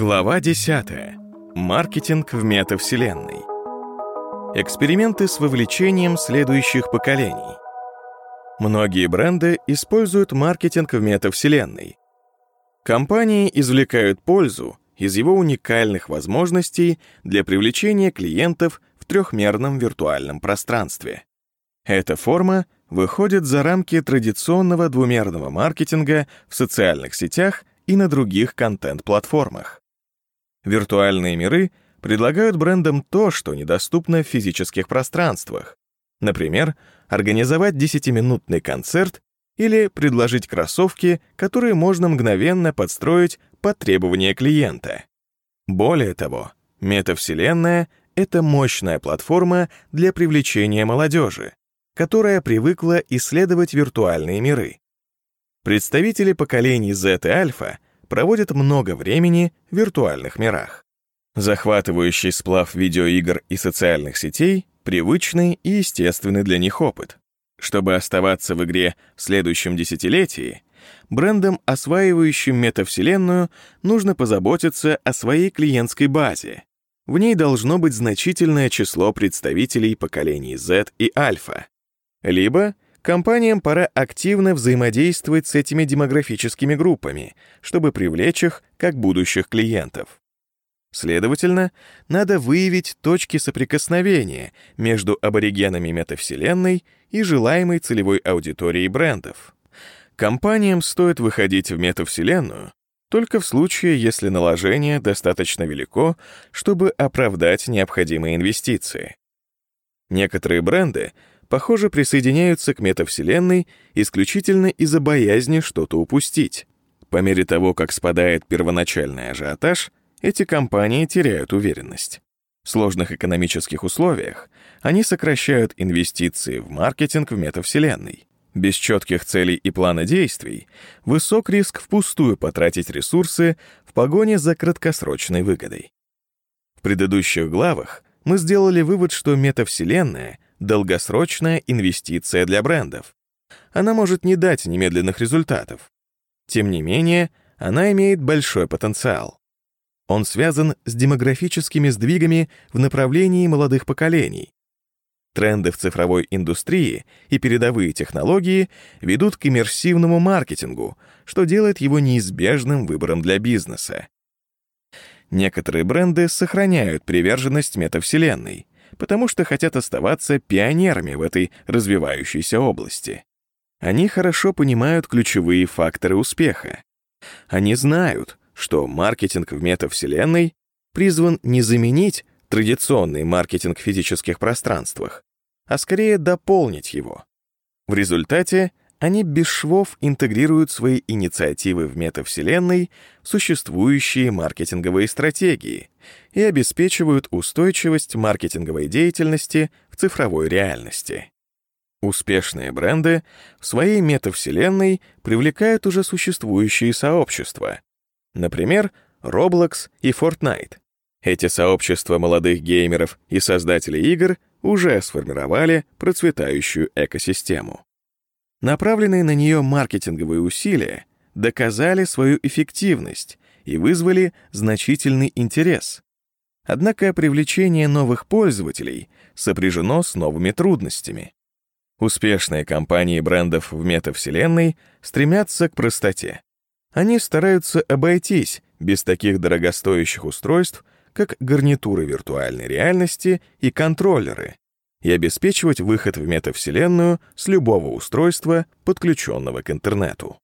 Глава 10. Маркетинг в метавселенной. Эксперименты с вовлечением следующих поколений. Многие бренды используют маркетинг в метавселенной. Компании извлекают пользу из его уникальных возможностей для привлечения клиентов в трехмерном виртуальном пространстве. Эта форма выходит за рамки традиционного двумерного маркетинга в социальных сетях и на других контент-платформах. Виртуальные миры предлагают брендам то, что недоступно в физических пространствах. Например, организовать 10-минутный концерт или предложить кроссовки, которые можно мгновенно подстроить под требования клиента. Более того, метавселенная — это мощная платформа для привлечения молодежи, которая привыкла исследовать виртуальные миры. Представители поколений Z и Альфа проводят много времени в виртуальных мирах. Захватывающий сплав видеоигр и социальных сетей — привычный и естественный для них опыт. Чтобы оставаться в игре в следующем десятилетии, брендам, осваивающим метавселенную, нужно позаботиться о своей клиентской базе. В ней должно быть значительное число представителей поколений Z и Альфа. Либо — Компаниям пора активно взаимодействовать с этими демографическими группами, чтобы привлечь их как будущих клиентов. Следовательно, надо выявить точки соприкосновения между аборигенами метавселенной и желаемой целевой аудиторией брендов. Компаниям стоит выходить в метавселенную только в случае, если наложение достаточно велико, чтобы оправдать необходимые инвестиции. Некоторые бренды похоже, присоединяются к метавселенной исключительно из-за боязни что-то упустить. По мере того, как спадает первоначальный ажиотаж, эти компании теряют уверенность. В сложных экономических условиях они сокращают инвестиции в маркетинг в метавселенной. Без четких целей и плана действий высок риск впустую потратить ресурсы в погоне за краткосрочной выгодой. В предыдущих главах мы сделали вывод, что метавселенная долгосрочная инвестиция для брендов. Она может не дать немедленных результатов. Тем не менее, она имеет большой потенциал. Он связан с демографическими сдвигами в направлении молодых поколений. Тренды в цифровой индустрии и передовые технологии ведут к иммерсивному маркетингу, что делает его неизбежным выбором для бизнеса. Некоторые бренды сохраняют приверженность метавселенной, потому что хотят оставаться пионерами в этой развивающейся области. Они хорошо понимают ключевые факторы успеха. Они знают, что маркетинг в метавселенной призван не заменить традиционный маркетинг в физических пространствах, а скорее дополнить его. В результате они без швов интегрируют свои инициативы в метавселенной существующие маркетинговые стратегии и обеспечивают устойчивость маркетинговой деятельности в цифровой реальности. Успешные бренды в своей метавселенной привлекают уже существующие сообщества. Например, Roblox и Fortnite. Эти сообщества молодых геймеров и создателей игр уже сформировали процветающую экосистему. Направленные на нее маркетинговые усилия доказали свою эффективность и вызвали значительный интерес. Однако привлечение новых пользователей сопряжено с новыми трудностями. Успешные компании брендов в метавселенной стремятся к простоте. Они стараются обойтись без таких дорогостоящих устройств, как гарнитуры виртуальной реальности и контроллеры, и обеспечивать выход в метавселенную с любого устройства, подключенного к интернету.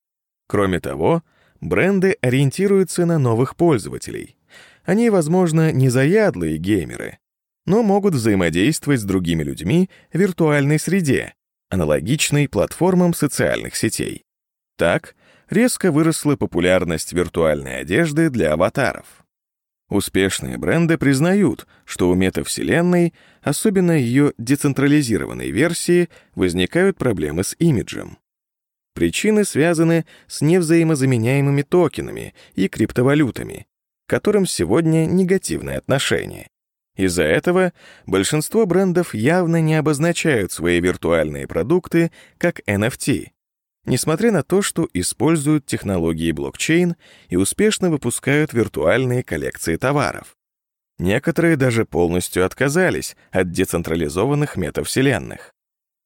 Кроме того, бренды ориентируются на новых пользователей. Они, возможно, не заядлые геймеры, но могут взаимодействовать с другими людьми в виртуальной среде, аналогичной платформам социальных сетей. Так, резко выросла популярность виртуальной одежды для аватаров. Успешные бренды признают, что у метавселенной, особенно ее децентрализированной версии, возникают проблемы с имиджем. Причины связаны с невзаимозаменяемыми токенами и криптовалютами, к которым сегодня негативное отношение. Из-за этого большинство брендов явно не обозначают свои виртуальные продукты как NFT. Несмотря на то, что используют технологии блокчейн и успешно выпускают виртуальные коллекции товаров. Некоторые даже полностью отказались от децентрализованных метавселенных.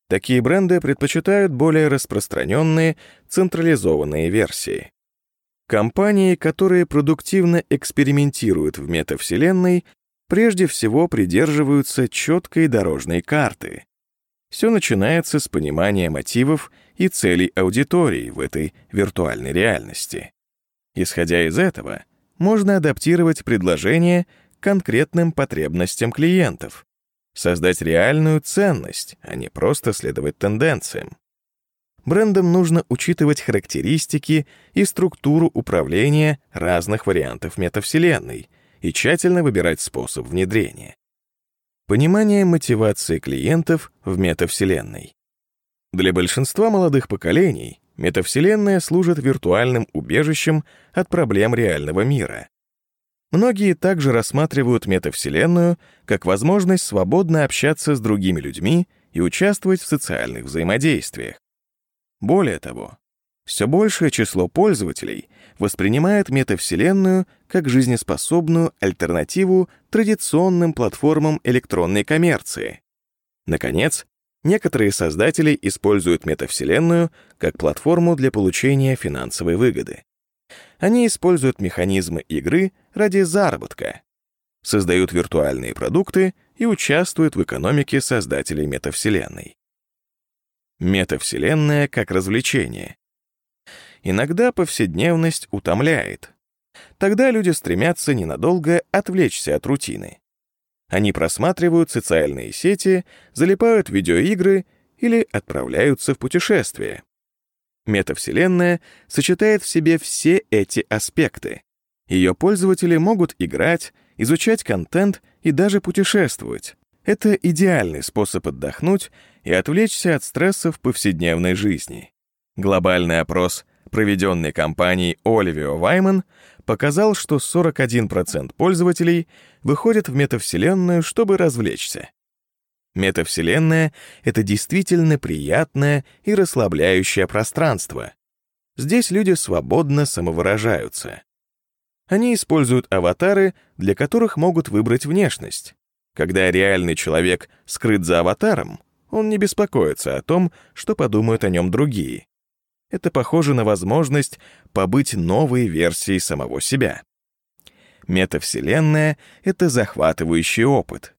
Такие бренды предпочитают более распространенные централизованные версии. Компании, которые продуктивно экспериментируют в метавселенной, прежде всего придерживаются четкой дорожной карты. Все начинается с понимания мотивов и целей аудитории в этой виртуальной реальности. Исходя из этого, можно адаптировать предложение к конкретным потребностям клиентов, создать реальную ценность, а не просто следовать тенденциям. Брендам нужно учитывать характеристики и структуру управления разных вариантов метавселенной и тщательно выбирать способ внедрения. Понимание мотивации клиентов в метавселенной. Для большинства молодых поколений метавселенная служит виртуальным убежищем от проблем реального мира. Многие также рассматривают метавселенную как возможность свободно общаться с другими людьми и участвовать в социальных взаимодействиях. Более того, все большее число пользователей воспринимает метавселенную как жизнеспособную альтернативу традиционным платформам электронной коммерции. Наконец, некоторые создатели используют метавселенную как платформу для получения финансовой выгоды. Они используют механизмы игры ради заработка, создают виртуальные продукты и участвуют в экономике создателей метавселенной. Метавселенная как развлечение. Иногда повседневность утомляет. Тогда люди стремятся ненадолго отвлечься от рутины. Они просматривают социальные сети, залипают в видеоигры или отправляются в путешествие. Метавселенная сочетает в себе все эти аспекты. Ее пользователи могут играть, изучать контент и даже путешествовать. Это идеальный способ отдохнуть и отвлечься от стресса в повседневной жизни. Глобальный опрос проведенный компанией Olivio Wyman, показал, что 41% пользователей выходят в метавселенную, чтобы развлечься. Метавселенная — это действительно приятное и расслабляющее пространство. Здесь люди свободно самовыражаются. Они используют аватары, для которых могут выбрать внешность. Когда реальный человек скрыт за аватаром, он не беспокоится о том, что подумают о нем другие. Это похоже на возможность побыть новой версией самого себя. Метавселенная — это захватывающий опыт.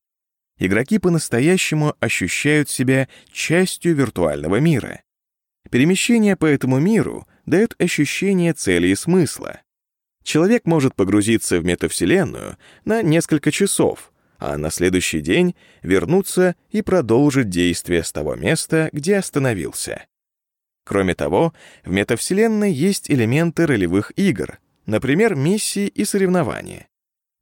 Игроки по-настоящему ощущают себя частью виртуального мира. Перемещение по этому миру дает ощущение цели и смысла. Человек может погрузиться в метавселенную на несколько часов, а на следующий день вернуться и продолжить действие с того места, где остановился. Кроме того, в метавселенной есть элементы ролевых игр, например, миссии и соревнования.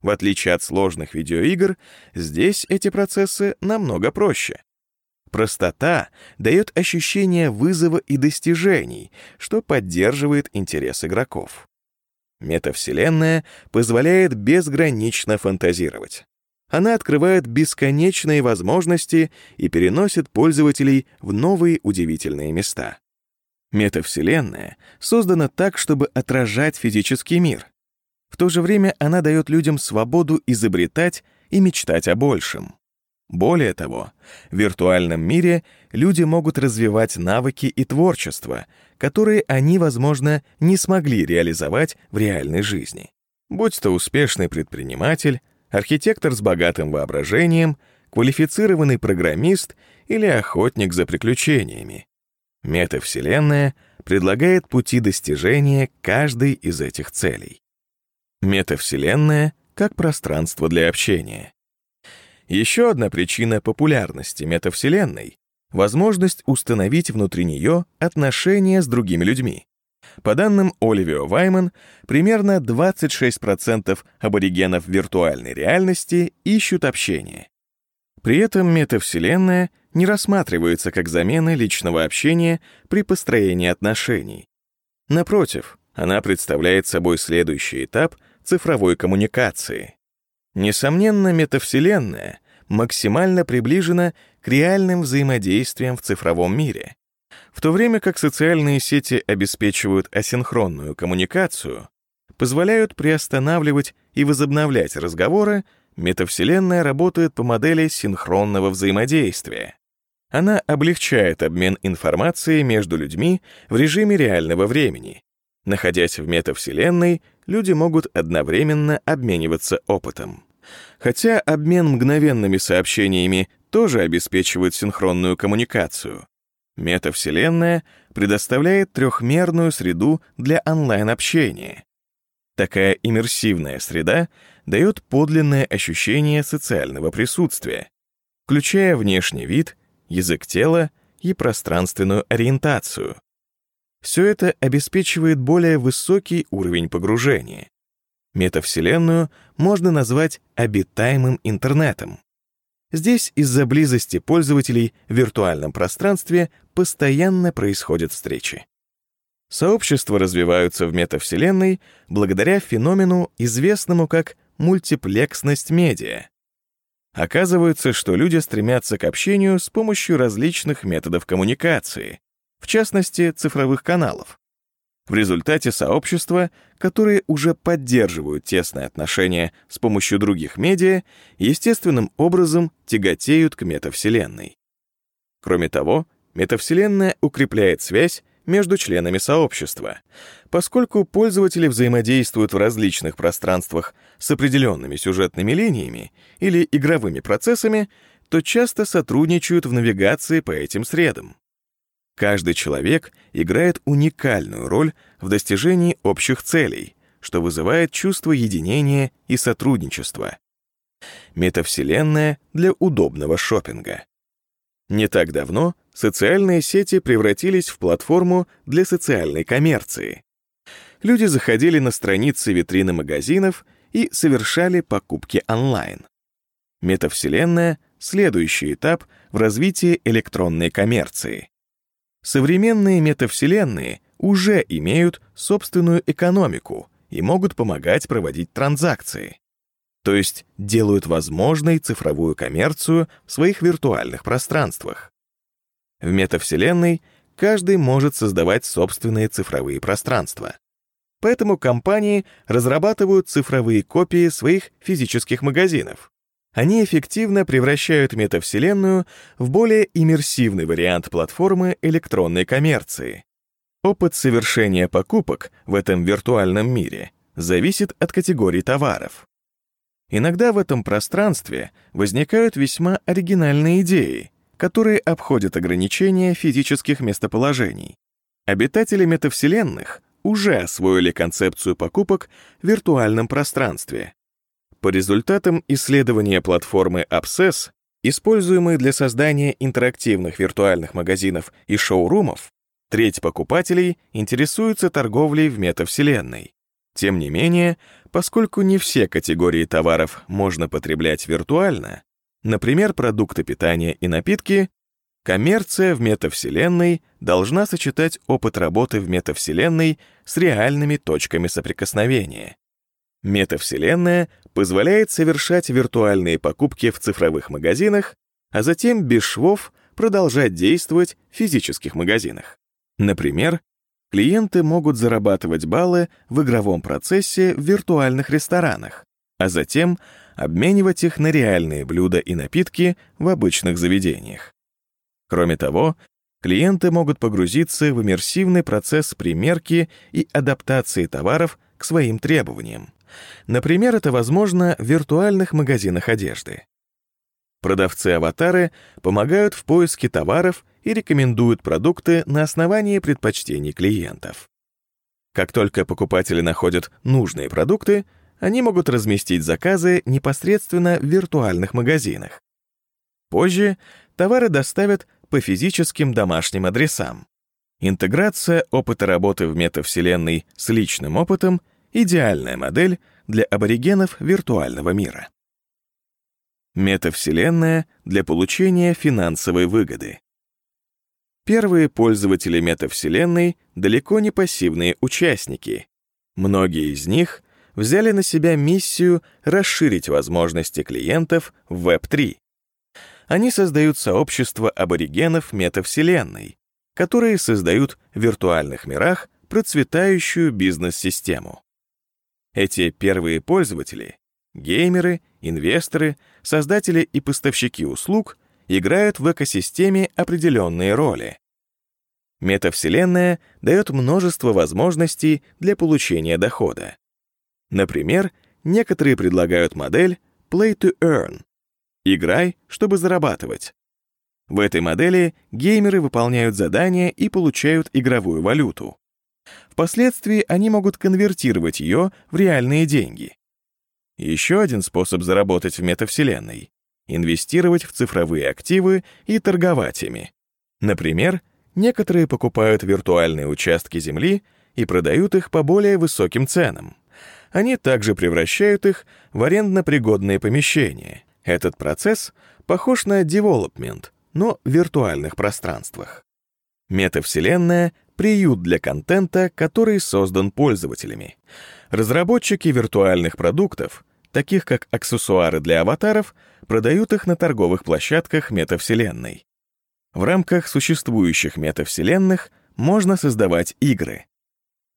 В отличие от сложных видеоигр, здесь эти процессы намного проще. Простота дает ощущение вызова и достижений, что поддерживает интерес игроков. Метавселенная позволяет безгранично фантазировать. Она открывает бесконечные возможности и переносит пользователей в новые удивительные места. Метавселенная создана так, чтобы отражать физический мир. В то же время она дает людям свободу изобретать и мечтать о большем. Более того, в виртуальном мире люди могут развивать навыки и творчество, которые они, возможно, не смогли реализовать в реальной жизни. Будь то успешный предприниматель, архитектор с богатым воображением, квалифицированный программист или охотник за приключениями. Метавселенная предлагает пути достижения каждой из этих целей. Метавселенная как пространство для общения. Еще одна причина популярности метавселенной — возможность установить внутри нее отношения с другими людьми. По данным Оливио Вайман, примерно 26% аборигенов виртуальной реальности ищут общение. При этом метавселенная не рассматривается как замена личного общения при построении отношений. Напротив, она представляет собой следующий этап цифровой коммуникации. Несомненно, метавселенная максимально приближена к реальным взаимодействиям в цифровом мире. В то время как социальные сети обеспечивают асинхронную коммуникацию, позволяют приостанавливать и возобновлять разговоры, метавселенная работает по модели синхронного взаимодействия. Она облегчает обмен информацией между людьми в режиме реального времени. Находясь в метавселенной, люди могут одновременно обмениваться опытом. Хотя обмен мгновенными сообщениями тоже обеспечивает синхронную коммуникацию. Метавселенная предоставляет трехмерную среду для онлайн-общения. Такая иммерсивная среда дает подлинное ощущение социального присутствия, включая внешний вид, язык тела и пространственную ориентацию. Все это обеспечивает более высокий уровень погружения. Метавселенную можно назвать обитаемым интернетом. Здесь из-за близости пользователей в виртуальном пространстве постоянно происходят встречи. Сообщества развиваются в метавселенной благодаря феномену, известному как мультиплексность медиа. Оказывается, что люди стремятся к общению с помощью различных методов коммуникации, в частности, цифровых каналов. В результате сообщества, которые уже поддерживают тесные отношения с помощью других медиа, естественным образом тяготеют к метавселенной. Кроме того, метавселенная укрепляет связь между членами сообщества, поскольку пользователи взаимодействуют в различных пространствах с определенными сюжетными линиями или игровыми процессами, то часто сотрудничают в навигации по этим средам. Каждый человек играет уникальную роль в достижении общих целей, что вызывает чувство единения и сотрудничества. Метавселенная для удобного шопинга. Не так давно социальные сети превратились в платформу для социальной коммерции. Люди заходили на страницы витрины магазинов и совершали покупки онлайн. Метавселенная — следующий этап в развитии электронной коммерции. Современные метавселенные уже имеют собственную экономику и могут помогать проводить транзакции, то есть делают возможной цифровую коммерцию в своих виртуальных пространствах. В метавселенной каждый может создавать собственные цифровые пространства. Поэтому компании разрабатывают цифровые копии своих физических магазинов. Они эффективно превращают метавселенную в более иммерсивный вариант платформы электронной коммерции. Опыт совершения покупок в этом виртуальном мире зависит от категории товаров. Иногда в этом пространстве возникают весьма оригинальные идеи, которые обходят ограничения физических местоположений. Обитатели метавселенных уже освоили концепцию покупок в виртуальном пространстве. По результатам исследования платформы Abscess, используемой для создания интерактивных виртуальных магазинов и шоурумов, треть покупателей интересуется торговлей в метавселенной. Тем не менее, поскольку не все категории товаров можно потреблять виртуально, например, продукты питания и напитки, коммерция в метавселенной должна сочетать опыт работы в метавселенной с реальными точками соприкосновения. Метавселенная позволяет совершать виртуальные покупки в цифровых магазинах, а затем без швов продолжать действовать в физических магазинах. Например, клиенты могут зарабатывать баллы в игровом процессе в виртуальных ресторанах, а затем обменивать их на реальные блюда и напитки в обычных заведениях. Кроме того, клиенты могут погрузиться в иммерсивный процесс примерки и адаптации товаров к своим требованиям. Например, это возможно в виртуальных магазинах одежды. Продавцы-аватары помогают в поиске товаров и рекомендуют продукты на основании предпочтений клиентов. Как только покупатели находят нужные продукты, они могут разместить заказы непосредственно в виртуальных магазинах. Позже товары доставят по физическим домашним адресам. Интеграция опыта работы в метавселенной с личным опытом — идеальная модель для аборигенов виртуального мира. Метавселенная для получения финансовой выгоды. Первые пользователи метавселенной далеко не пассивные участники. Многие из них взяли на себя миссию расширить возможности клиентов в Web3. Они создают сообщество аборигенов метавселенной, которые создают в виртуальных мирах процветающую бизнес-систему. Эти первые пользователи — геймеры, инвесторы, создатели и поставщики услуг — играют в экосистеме определенные роли. Метавселенная дает множество возможностей для получения дохода. Например, некоторые предлагают модель Play to Earn — играй, чтобы зарабатывать. В этой модели геймеры выполняют задания и получают игровую валюту. Впоследствии они могут конвертировать ее в реальные деньги. Еще один способ заработать в метавселенной — инвестировать в цифровые активы и торговать ими. Например, некоторые покупают виртуальные участки Земли и продают их по более высоким ценам. Они также превращают их в арендно-пригодные помещения. Этот процесс похож на development — но в виртуальных пространствах. Метавселенная — приют для контента, который создан пользователями. Разработчики виртуальных продуктов, таких как аксессуары для аватаров, продают их на торговых площадках метавселенной. В рамках существующих метавселенных можно создавать игры.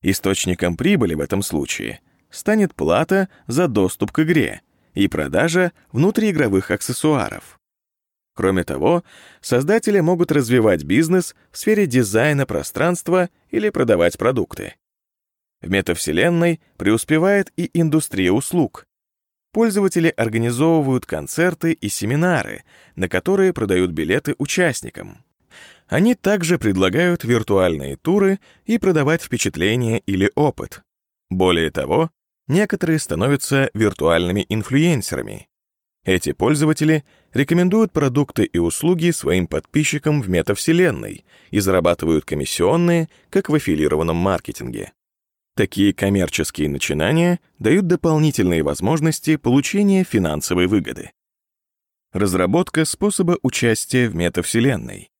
Источником прибыли в этом случае станет плата за доступ к игре и продажа внутриигровых аксессуаров. Кроме того, создатели могут развивать бизнес в сфере дизайна пространства или продавать продукты. В метавселенной преуспевает и индустрия услуг. Пользователи организовывают концерты и семинары, на которые продают билеты участникам. Они также предлагают виртуальные туры и продавать впечатления или опыт. Более того, некоторые становятся виртуальными инфлюенсерами, эти пользователи рекомендуют продукты и услуги своим подписчикам в метавселенной и зарабатывают комиссионные, как в аффилированном маркетинге. Такие коммерческие начинания дают дополнительные возможности получения финансовой выгоды. Разработка способа участия в метавселенной.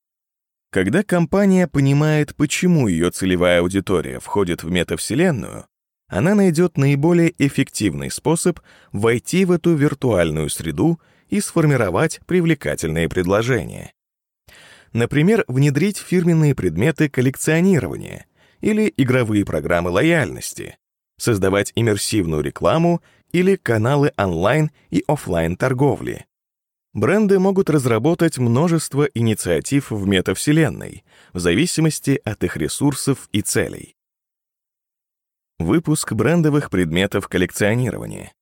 Когда компания понимает, почему ее целевая аудитория входит в метавселенную, она найдет наиболее эффективный способ войти в эту виртуальную среду и сформировать привлекательные предложения. Например, внедрить фирменные предметы коллекционирования или игровые программы лояльности, создавать иммерсивную рекламу или каналы онлайн и офлайн торговли. Бренды могут разработать множество инициатив в метавселенной в зависимости от их ресурсов и целей. Выпуск брендовых предметов коллекционирования.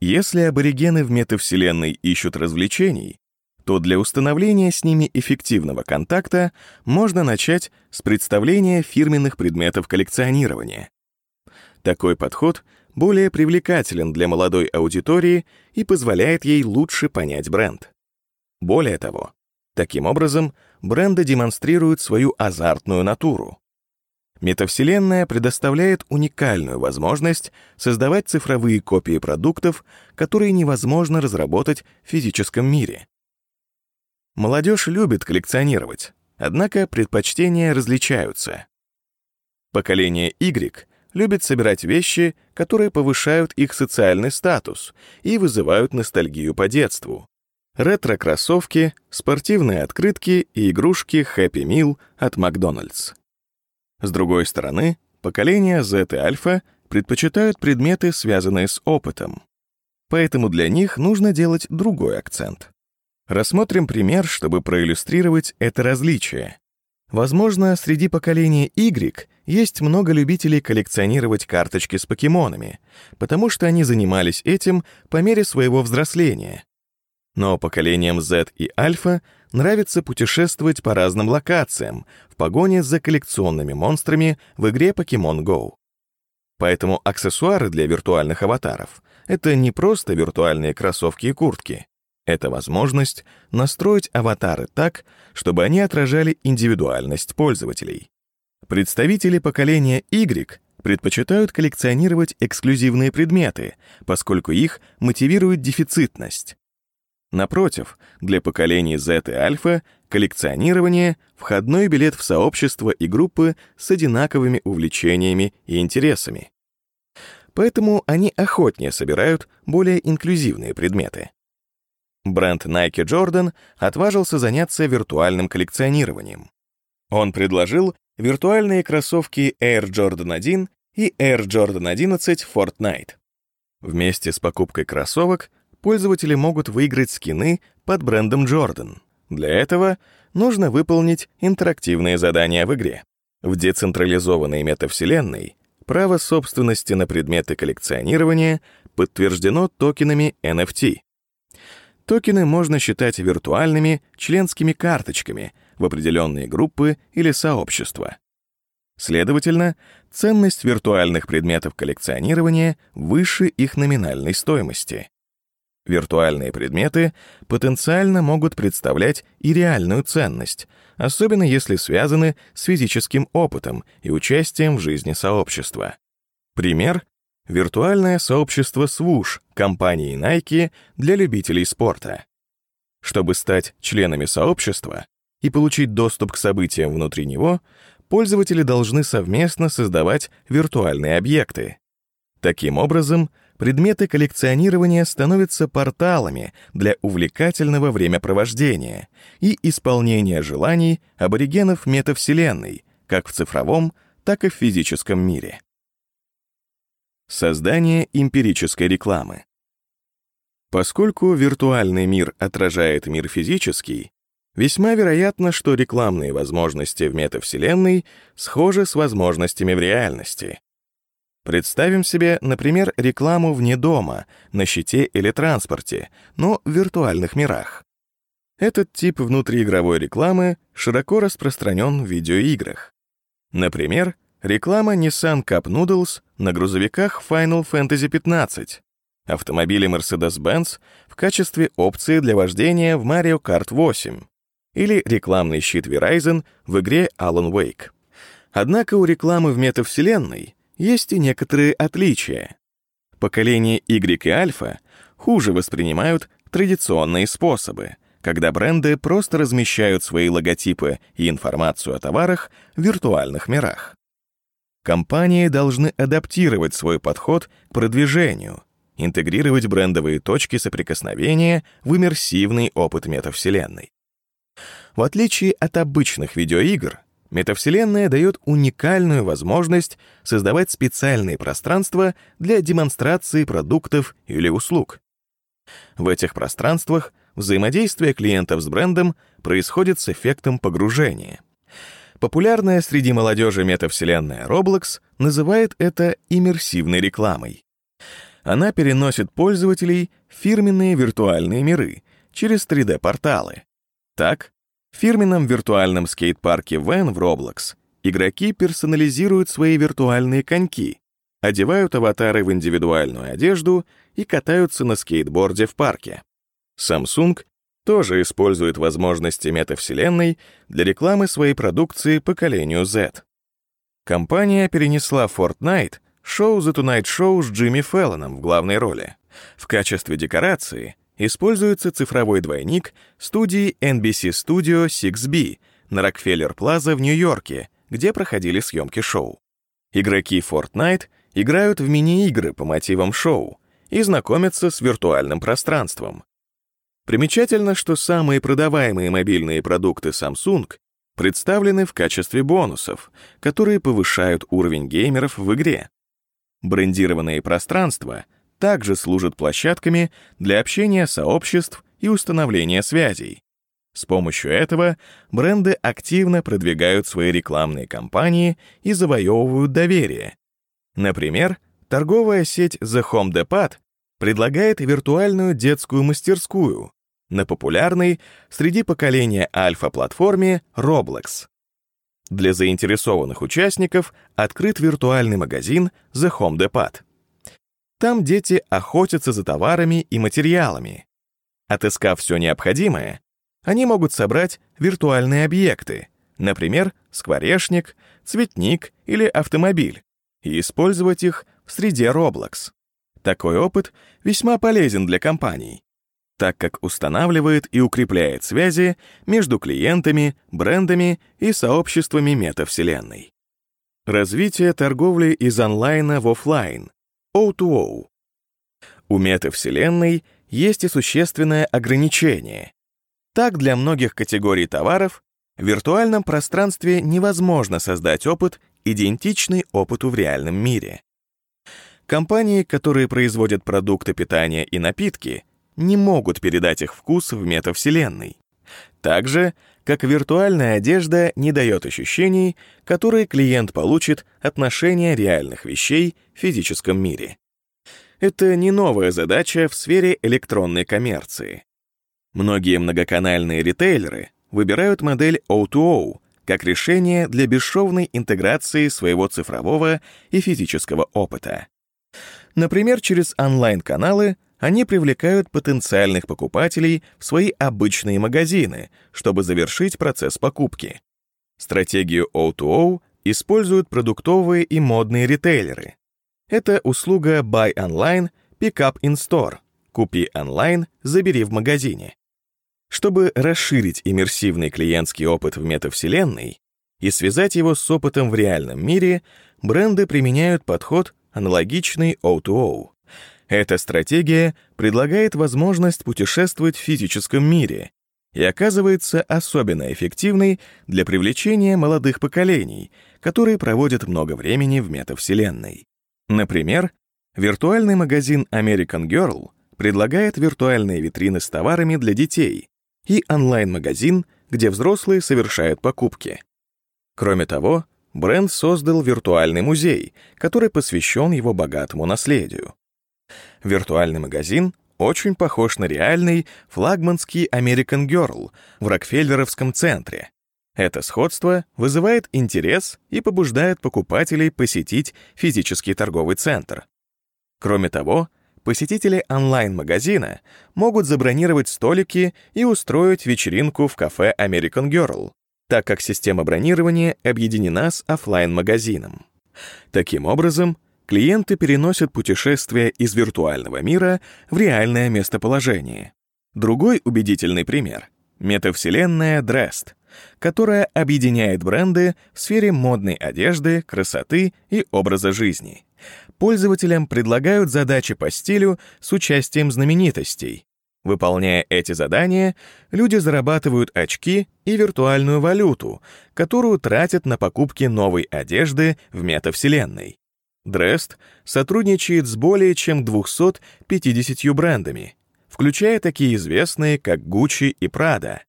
Если аборигены в метавселенной ищут развлечений, то для установления с ними эффективного контакта можно начать с представления фирменных предметов коллекционирования. Такой подход более привлекателен для молодой аудитории и позволяет ей лучше понять бренд. Более того, таким образом бренды демонстрируют свою азартную натуру. Метавселенная предоставляет уникальную возможность создавать цифровые копии продуктов, которые невозможно разработать в физическом мире. Молодежь любит коллекционировать, однако предпочтения различаются. Поколение Y любит собирать вещи, которые повышают их социальный статус и вызывают ностальгию по детству. Ретро-кроссовки, спортивные открытки и игрушки Happy Meal от Макдональдс. С другой стороны, поколения Z и альфа предпочитают предметы, связанные с опытом. Поэтому для них нужно делать другой акцент. Рассмотрим пример, чтобы проиллюстрировать это различие. Возможно, среди поколения Y есть много любителей коллекционировать карточки с покемонами, потому что они занимались этим по мере своего взросления. Но поколениям Z и альфа нравится путешествовать по разным локациям в погоне за коллекционными монстрами в игре Pokemon Go. Поэтому аксессуары для виртуальных аватаров — это не просто виртуальные кроссовки и куртки. Это возможность настроить аватары так, чтобы они отражали индивидуальность пользователей. Представители поколения Y предпочитают коллекционировать эксклюзивные предметы, поскольку их мотивирует дефицитность. Напротив, для поколений Z и альфа коллекционирование — входной билет в сообщество и группы с одинаковыми увлечениями и интересами. Поэтому они охотнее собирают более инклюзивные предметы. Бренд Nike Jordan отважился заняться виртуальным коллекционированием. Он предложил виртуальные кроссовки Air Jordan 1 и Air Jordan 11 Fortnite. Вместе с покупкой кроссовок пользователи могут выиграть скины под брендом Jordan. Для этого нужно выполнить интерактивные задания в игре. В децентрализованной метавселенной право собственности на предметы коллекционирования подтверждено токенами NFT. Токены можно считать виртуальными членскими карточками в определенные группы или сообщества. Следовательно, ценность виртуальных предметов коллекционирования выше их номинальной стоимости. Виртуальные предметы потенциально могут представлять и реальную ценность, особенно если связаны с физическим опытом и участием в жизни сообщества. Пример — виртуальное сообщество Swoosh компании Nike для любителей спорта. Чтобы стать членами сообщества и получить доступ к событиям внутри него, пользователи должны совместно создавать виртуальные объекты. Таким образом, предметы коллекционирования становятся порталами для увлекательного времяпровождения и исполнения желаний аборигенов метавселенной, как в цифровом, так и в физическом мире. Создание эмпирической рекламы. Поскольку виртуальный мир отражает мир физический, весьма вероятно, что рекламные возможности в метавселенной схожи с возможностями в реальности. Представим себе, например, рекламу вне дома, на щите или транспорте, но в виртуальных мирах. Этот тип внутриигровой рекламы широко распространен в видеоиграх. Например, реклама Nissan Cup Noodles на грузовиках Final Fantasy XV, автомобили Mercedes-Benz в качестве опции для вождения в Mario Kart 8 или рекламный щит Verizon в игре Alan Wake. Однако у рекламы в метавселенной есть и некоторые отличия. Поколение Y и Альфа хуже воспринимают традиционные способы, когда бренды просто размещают свои логотипы и информацию о товарах в виртуальных мирах. Компании должны адаптировать свой подход к продвижению, интегрировать брендовые точки соприкосновения в иммерсивный опыт метавселенной. В отличие от обычных видеоигр, Метавселенная дает уникальную возможность создавать специальные пространства для демонстрации продуктов или услуг. В этих пространствах взаимодействие клиентов с брендом происходит с эффектом погружения. Популярная среди молодежи метавселенная Roblox называет это иммерсивной рекламой. Она переносит пользователей в фирменные виртуальные миры через 3D-порталы. Так, в фирменном виртуальном скейт-парке Вен в Roblox игроки персонализируют свои виртуальные коньки, одевают аватары в индивидуальную одежду и катаются на скейтборде в парке. Samsung тоже использует возможности метавселенной для рекламы своей продукции поколению Z. Компания перенесла Fortnite шоу The Tonight Show с Джимми Феллоном в главной роли. В качестве декорации используется цифровой двойник студии NBC Studio 6B на Рокфеллер-Плаза в Нью-Йорке, где проходили съемки шоу. Игроки Fortnite играют в мини-игры по мотивам шоу и знакомятся с виртуальным пространством. Примечательно, что самые продаваемые мобильные продукты Samsung представлены в качестве бонусов, которые повышают уровень геймеров в игре. Брендированные пространства — также служат площадками для общения сообществ и установления связей. С помощью этого бренды активно продвигают свои рекламные кампании и завоевывают доверие. Например, торговая сеть The Home Depot предлагает виртуальную детскую мастерскую на популярной среди поколения альфа-платформе Roblox. Для заинтересованных участников открыт виртуальный магазин The Home Depot. Там дети охотятся за товарами и материалами. Отыскав все необходимое, они могут собрать виртуальные объекты, например, скворечник, цветник или автомобиль, и использовать их в среде Roblox. Такой опыт весьма полезен для компаний, так как устанавливает и укрепляет связи между клиентами, брендами и сообществами метавселенной. Развитие торговли из онлайна в офлайн, O2O. У метавселенной есть и существенное ограничение. Так, для многих категорий товаров В виртуальном пространстве невозможно создать опыт, идентичный опыту в реальном мире. Компании, которые производят продукты питания и напитки, не могут передать их вкус в метавселенной. Так же, как виртуальная одежда не дает ощущений, которые клиент получит от ношения реальных вещей в физическом мире. Это не новая задача в сфере электронной коммерции. Многие многоканальные ритейлеры выбирают модель O2O как решение для бесшовной интеграции своего цифрового и физического опыта. Например, через онлайн-каналы они привлекают потенциальных покупателей в свои обычные магазины, чтобы завершить процесс покупки. Стратегию O2O используют продуктовые и модные ритейлеры. Это услуга Buy Online, Pick Up in Store. Купи онлайн, забери в магазине. Чтобы расширить иммерсивный клиентский опыт в метавселенной и связать его с опытом в реальном мире, бренды применяют подход, аналогичный O2O. Эта стратегия предлагает возможность путешествовать в физическом мире и оказывается особенно эффективной для привлечения молодых поколений, которые проводят много времени в метавселенной. Например, виртуальный магазин American Girl предлагает виртуальные витрины с товарами для детей и онлайн-магазин, где взрослые совершают покупки. Кроме того, бренд создал виртуальный музей, который посвящен его богатому наследию. Виртуальный магазин очень похож на реальный флагманский American Girl в Рокфеллеровском центре, это сходство вызывает интерес и побуждает покупателей посетить физический торговый центр. Кроме того, посетители онлайн-магазина могут забронировать столики и устроить вечеринку в кафе American Girl, так как система бронирования объединена с офлайн-магазином. Таким образом, клиенты переносят путешествие из виртуального мира в реальное местоположение. Другой убедительный пример — метавселенная Dresd, которая объединяет бренды в сфере модной одежды, красоты и образа жизни. Пользователям предлагают задачи по стилю с участием знаменитостей. Выполняя эти задания, люди зарабатывают очки и виртуальную валюту, которую тратят на покупки новой одежды в метавселенной. Дрест сотрудничает с более чем 250 брендами, включая такие известные, как Gucci и Prada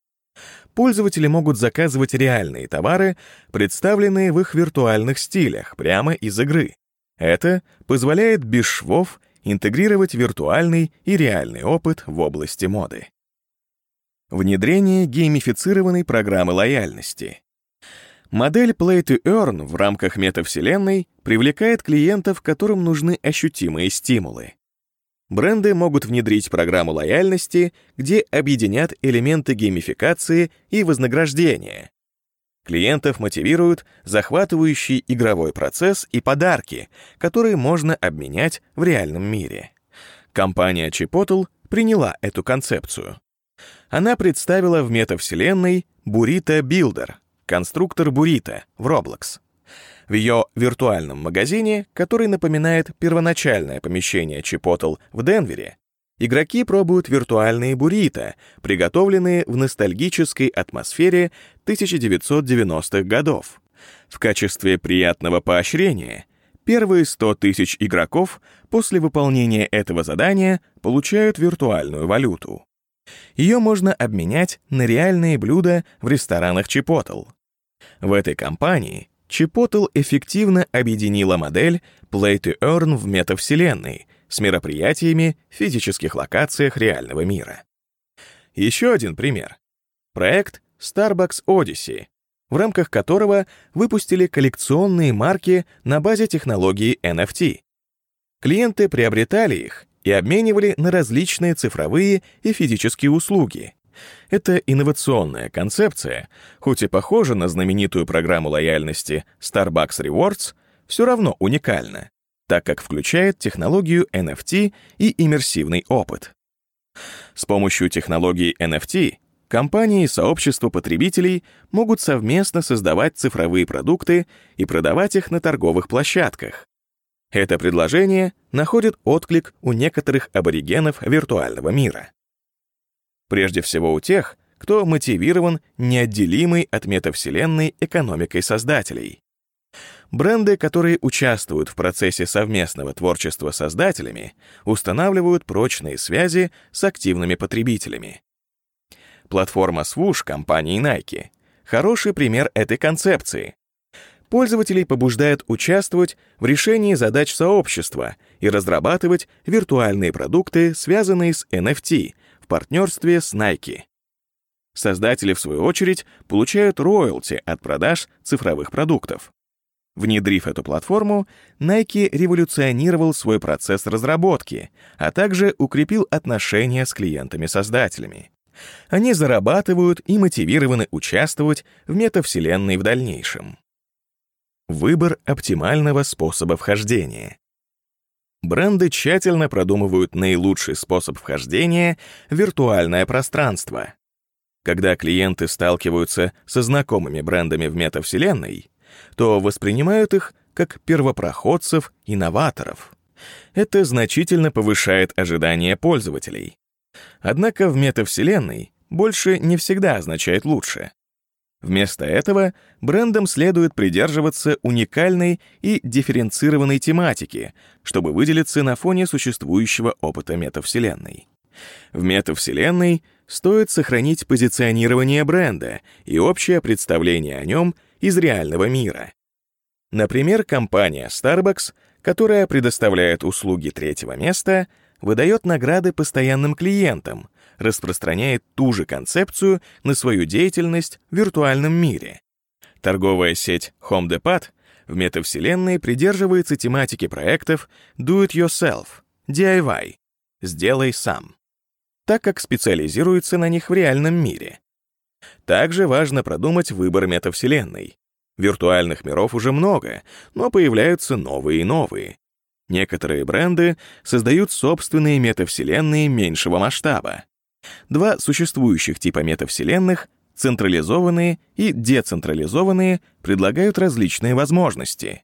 пользователи могут заказывать реальные товары, представленные в их виртуальных стилях, прямо из игры. Это позволяет без швов интегрировать виртуальный и реальный опыт в области моды. Внедрение геймифицированной программы лояльности. Модель Play to Earn в рамках метавселенной привлекает клиентов, которым нужны ощутимые стимулы. Бренды могут внедрить программу лояльности, где объединят элементы геймификации и вознаграждения. Клиентов мотивируют захватывающий игровой процесс и подарки, которые можно обменять в реальном мире. Компания Chipotle приняла эту концепцию. Она представила в метавселенной Burrito Builder, конструктор Burrito в Roblox. В ее виртуальном магазине, который напоминает первоначальное помещение Chipotle в Денвере, игроки пробуют виртуальные буррито, приготовленные в ностальгической атмосфере 1990-х годов. В качестве приятного поощрения первые 100 тысяч игроков после выполнения этого задания получают виртуальную валюту. Ее можно обменять на реальные блюда в ресторанах Chipotle. В этой компании Chipotle эффективно объединила модель Play to Earn в метавселенной с мероприятиями в физических локациях реального мира. Еще один пример. Проект Starbucks Odyssey, в рамках которого выпустили коллекционные марки на базе технологии NFT. Клиенты приобретали их и обменивали на различные цифровые и физические услуги, эта инновационная концепция, хоть и похожа на знаменитую программу лояльности Starbucks Rewards, все равно уникальна, так как включает технологию NFT и иммерсивный опыт. С помощью технологии NFT компании и сообщества потребителей могут совместно создавать цифровые продукты и продавать их на торговых площадках. Это предложение находит отклик у некоторых аборигенов виртуального мира. Прежде всего у тех, кто мотивирован неотделимой от метавселенной экономикой создателей. Бренды, которые участвуют в процессе совместного творчества создателями, устанавливают прочные связи с активными потребителями. Платформа Swoosh компании Nike — хороший пример этой концепции. Пользователей побуждает участвовать в решении задач сообщества и разрабатывать виртуальные продукты, связанные с NFT, партнерстве с Nike. Создатели, в свою очередь, получают роялти от продаж цифровых продуктов. Внедрив эту платформу, Nike революционировал свой процесс разработки, а также укрепил отношения с клиентами-создателями. Они зарабатывают и мотивированы участвовать в метавселенной в дальнейшем. Выбор оптимального способа вхождения. Бренды тщательно продумывают наилучший способ вхождения виртуальное пространство. Когда клиенты сталкиваются со знакомыми брендами в метавселенной, то воспринимают их как первопроходцев и новаторов. Это значительно повышает ожидания пользователей. Однако в метавселенной больше не всегда означает лучше. Вместо этого брендам следует придерживаться уникальной и дифференцированной тематики, чтобы выделиться на фоне существующего опыта метавселенной. В метавселенной стоит сохранить позиционирование бренда и общее представление о нем из реального мира. Например, компания Starbucks, которая предоставляет услуги третьего места, выдает награды постоянным клиентам, распространяет ту же концепцию на свою деятельность в виртуальном мире. Торговая сеть Home Depot в метавселенной придерживается тематики проектов Do It Yourself, DIY, сделай сам, так как специализируется на них в реальном мире. Также важно продумать выбор метавселенной. Виртуальных миров уже много, но появляются новые и новые. Некоторые бренды создают собственные метавселенные меньшего масштаба. Два существующих типа метавселенных, централизованные и децентрализованные, предлагают различные возможности.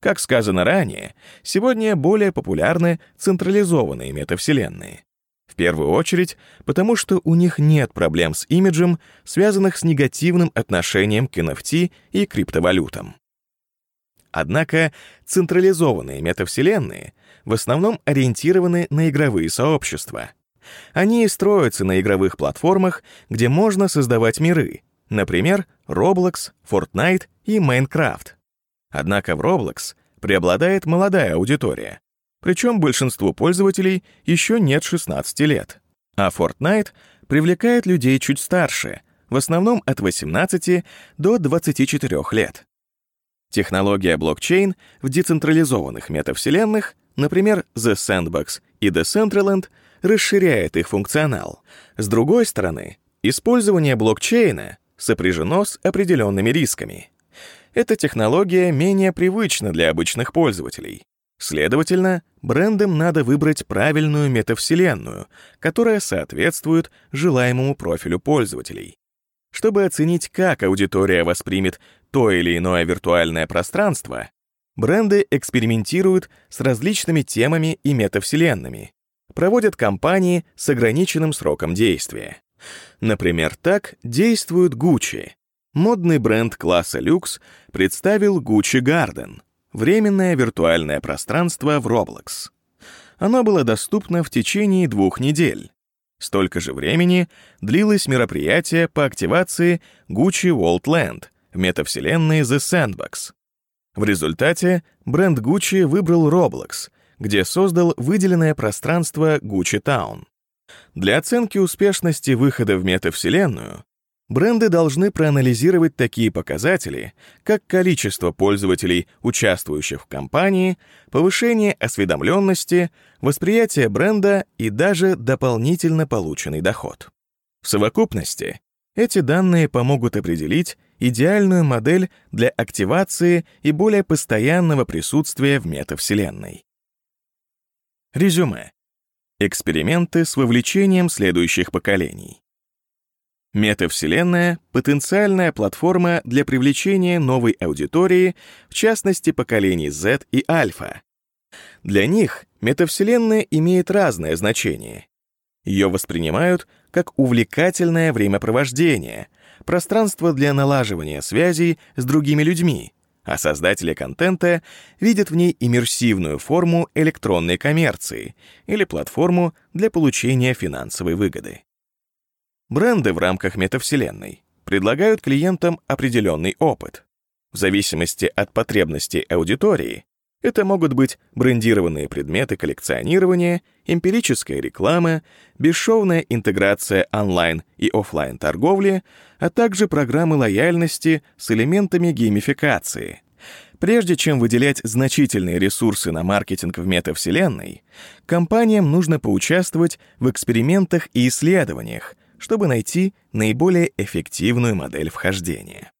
Как сказано ранее, сегодня более популярны централизованные метавселенные. В первую очередь, потому что у них нет проблем с имиджем, связанных с негативным отношением к NFT и криптовалютам. Однако централизованные метавселенные в основном ориентированы на игровые сообщества. Они строятся на игровых платформах, где можно создавать миры, например, Roblox, Fortnite и Minecraft. Однако в Roblox преобладает молодая аудитория, причем большинству пользователей еще нет 16 лет. А Fortnite привлекает людей чуть старше, в основном от 18 до 24 лет. Технология блокчейн в децентрализованных метавселенных, например, The Sandbox и Decentraland, расширяет их функционал. С другой стороны, использование блокчейна сопряжено с определенными рисками. Эта технология менее привычна для обычных пользователей. Следовательно, брендам надо выбрать правильную метавселенную, которая соответствует желаемому профилю пользователей. Чтобы оценить, как аудитория воспримет то или иное виртуальное пространство, бренды экспериментируют с различными темами и метавселенными, проводят кампании с ограниченным сроком действия. Например, так действует Gucci. Модный бренд класса люкс представил Gucci Garden — временное виртуальное пространство в Roblox. Оно было доступно в течение двух недель. Столько же времени длилось мероприятие по активации Gucci World Land — в метавселенной The Sandbox. В результате бренд Gucci выбрал Roblox, где создал выделенное пространство Gucci Town. Для оценки успешности выхода в метавселенную бренды должны проанализировать такие показатели, как количество пользователей, участвующих в кампании, повышение осведомленности, восприятие бренда и даже дополнительно полученный доход. В совокупности эти данные помогут определить идеальную модель для активации и более постоянного присутствия в метавселенной. Резюме. Эксперименты с вовлечением следующих поколений. Метавселенная — потенциальная платформа для привлечения новой аудитории, в частности, поколений Z и Альфа. Для них метавселенная имеет разное значение Ее воспринимают как увлекательное времяпровождение, пространство для налаживания связей с другими людьми, а создатели контента видят в ней иммерсивную форму электронной коммерции или платформу для получения финансовой выгоды. Бренды в рамках метавселенной предлагают клиентам определенный опыт. В зависимости от потребностей аудитории это могут быть брендированные предметы коллекционирования, эмпирическая реклама, бесшовная интеграция онлайн и офлайн торговли, а также программы лояльности с элементами геймификации. Прежде чем выделять значительные ресурсы на маркетинг в метавселенной, компаниям нужно поучаствовать в экспериментах и исследованиях, чтобы найти наиболее эффективную модель вхождения.